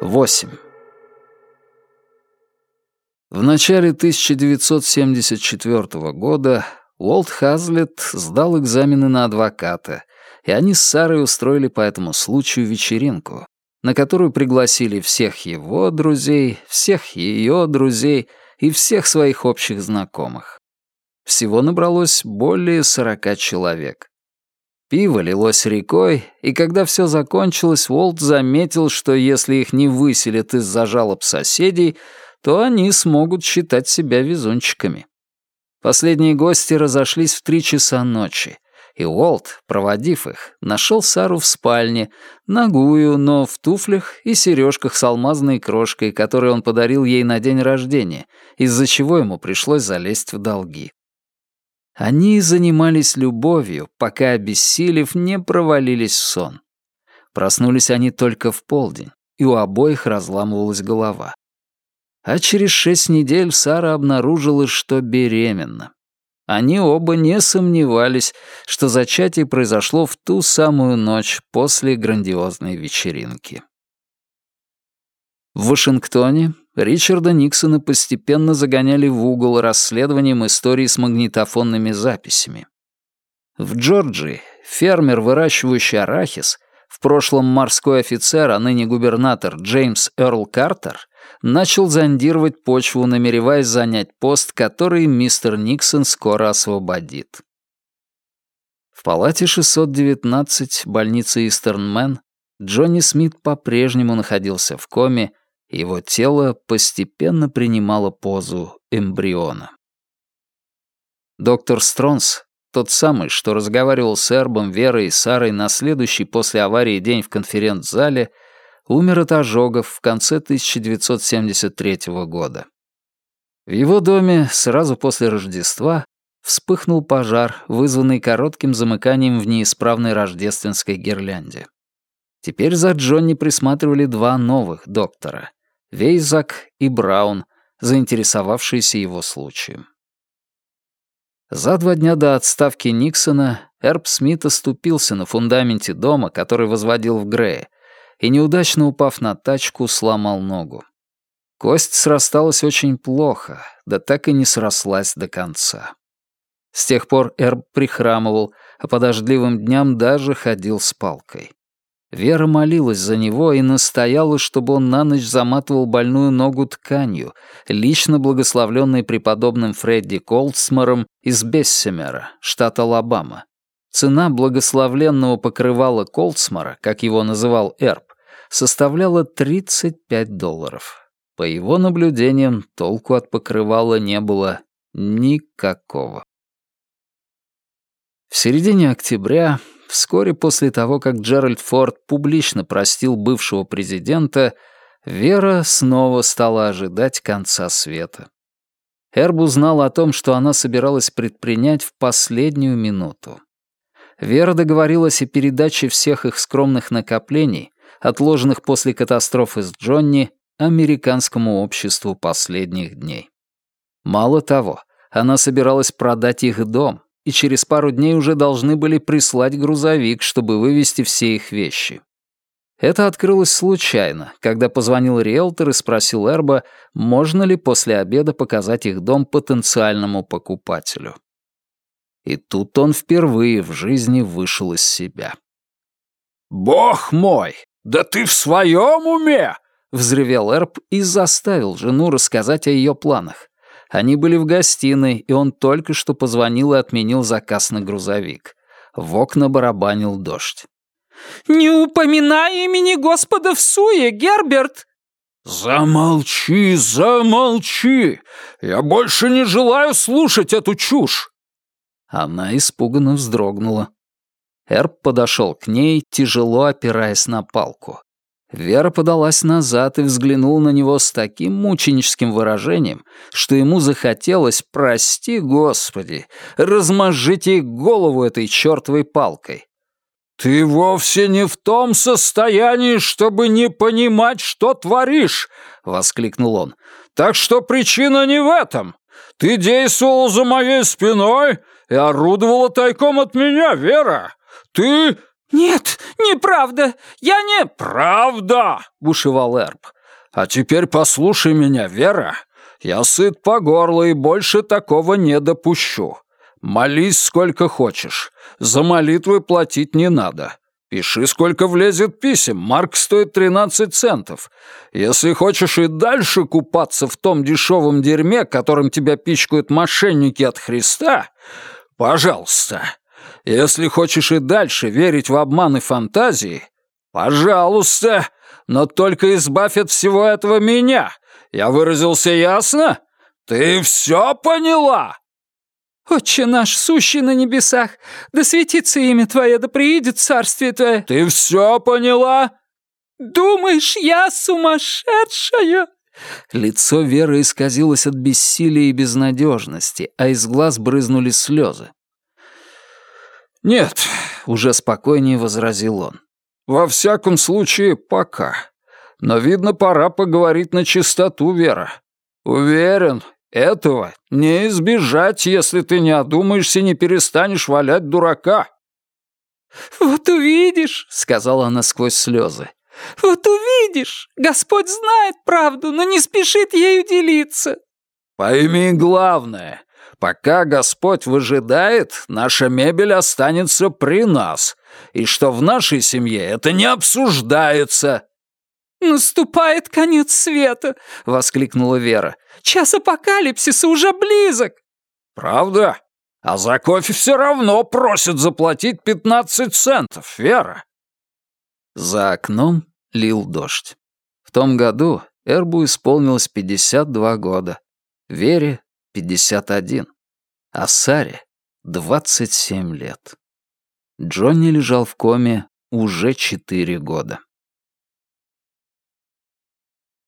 8. В начале 1974 года Уолт Хазлет сдал экзамены на адвоката, и они с Сарой устроили по этому случаю вечеринку, на которую пригласили всех его друзей, всех ее друзей и всех своих общих знакомых. Всего набралось более сорока человек. Пиво лилось рекой, и когда все закончилось, Уолт заметил, что если их не выселят из-за жалоб соседей, то они смогут считать себя везунчиками. Последние гости разошлись в три часа ночи, и Уолт, проводив их, нашел Сару в спальне, нагую, но в туфлях и сережках с алмазной крошкой, которые он подарил ей на день рождения, из-за чего ему пришлось залезть в долги. Они занимались любовью, пока, обессилев, не провалились в сон. Проснулись они только в полдень, и у обоих разламывалась голова. А через шесть недель Сара обнаружила, что беременна. Они оба не сомневались, что зачатие произошло в ту самую ночь после грандиозной вечеринки. В Вашингтоне Ричарда Никсона постепенно загоняли в угол расследованием истории с магнитофонными записями. В Джорджии фермер, выращивающий арахис, в прошлом морской офицер, а ныне губернатор Джеймс Эрл Картер, начал зондировать почву, намереваясь занять пост, который мистер Никсон скоро освободит. В палате 619 больницы Истернмен Джонни Смит по-прежнему находился в коме, его тело постепенно принимало позу эмбриона. Доктор Стронс, тот самый, что разговаривал с Эрбом, Верой и Сарой на следующий после аварии день в конференц-зале, умер от ожогов в конце 1973 года. В его доме сразу после Рождества вспыхнул пожар, вызванный коротким замыканием в неисправной рождественской гирлянде. Теперь за Джонни присматривали два новых доктора Вейзак и Браун, заинтересовавшиеся его случаем. За два дня до отставки Никсона Эрб Смит оступился на фундаменте дома, который возводил в Грее, и, неудачно упав на тачку, сломал ногу. Кость срасталась очень плохо, да так и не срослась до конца. С тех пор Эрб прихрамывал, а по дождливым дням даже ходил с палкой. Вера молилась за него и настояла, чтобы он на ночь заматывал больную ногу тканью, лично благословленной преподобным Фредди Колдсмором из Бессемера, штат Алабама. Цена благословленного покрывала Колдсмора, как его называл Эрб, составляла 35 долларов. По его наблюдениям, толку от покрывала не было никакого. В середине октября Вскоре после того, как Джеральд Форд публично простил бывшего президента, Вера снова стала ожидать конца света. Эрб узнал о том, что она собиралась предпринять в последнюю минуту. Вера договорилась о передаче всех их скромных накоплений, отложенных после катастрофы с Джонни, американскому обществу последних дней. Мало того, она собиралась продать их дом, и через пару дней уже должны были прислать грузовик, чтобы вывезти все их вещи. Это открылось случайно, когда позвонил риэлтор и спросил Эрба, можно ли после обеда показать их дом потенциальному покупателю. И тут он впервые в жизни вышел из себя. «Бог мой, да ты в своем уме!» — взревел Эрб и заставил жену рассказать о ее планах. Они были в гостиной, и он только что позвонил и отменил заказ на грузовик. В окна барабанил дождь. «Не упоминай имени Господа в суе, Герберт!» «Замолчи, замолчи! Я больше не желаю слушать эту чушь!» Она испуганно вздрогнула. Эрб подошел к ней, тяжело опираясь на палку. Вера подалась назад и взглянула на него с таким мученическим выражением, что ему захотелось, прости господи, размозжить ей голову этой чертовой палкой. «Ты вовсе не в том состоянии, чтобы не понимать, что творишь!» — воскликнул он. «Так что причина не в этом. Ты действовала за моей спиной и орудовала тайком от меня, Вера. Ты...» «Нет, неправда! Я не...» «Правда!» — бушевал Эрб. «А теперь послушай меня, Вера. Я сыт по горло и больше такого не допущу. Молись сколько хочешь. За молитвы платить не надо. Пиши, сколько влезет писем. Марк стоит 13 центов. Если хочешь и дальше купаться в том дешевом дерьме, которым тебя пичкают мошенники от Христа, пожалуйста. Если хочешь и дальше верить в обман и фантазии, пожалуйста, но только избавь от всего этого меня. Я выразился ясно? Ты все поняла?» «Отче наш, сущий на небесах, да светится имя Твое, да приидет царствие Твое». «Ты все поняла?» «Думаешь, я сумасшедшая?» Лицо Веры исказилось от бессилия и безнадежности, а из глаз брызнули слезы. «Нет», — уже спокойнее возразил он. «Во всяком случае, пока. Но, видно, пора поговорить на чистоту, Вера. Уверен, этого не избежать, если ты не одумаешься и не перестанешь валять дурака». «Вот увидишь», — сказала она сквозь слезы. «Вот увидишь! Господь знает правду, но не спешит ею делиться!» «Пойми главное. Пока Господь выжидает, наша мебель останется при нас, и что в нашей семье это не обсуждается». «Наступает конец света!» — воскликнула Вера. «Час апокалипсиса уже близок!» «Правда? А за кофе все равно просят заплатить пятнадцать центов, Вера!» За окном лил дождь. В том году Эрбу исполнилось 52 года, Вере — 51, а Саре — 27 лет. Джонни лежал в коме уже 4 года.